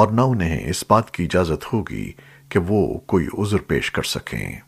اور نہ انہیں اس بات کی اجازت ہوگی کہ وہ کوئی عذر پیش کر سکیں۔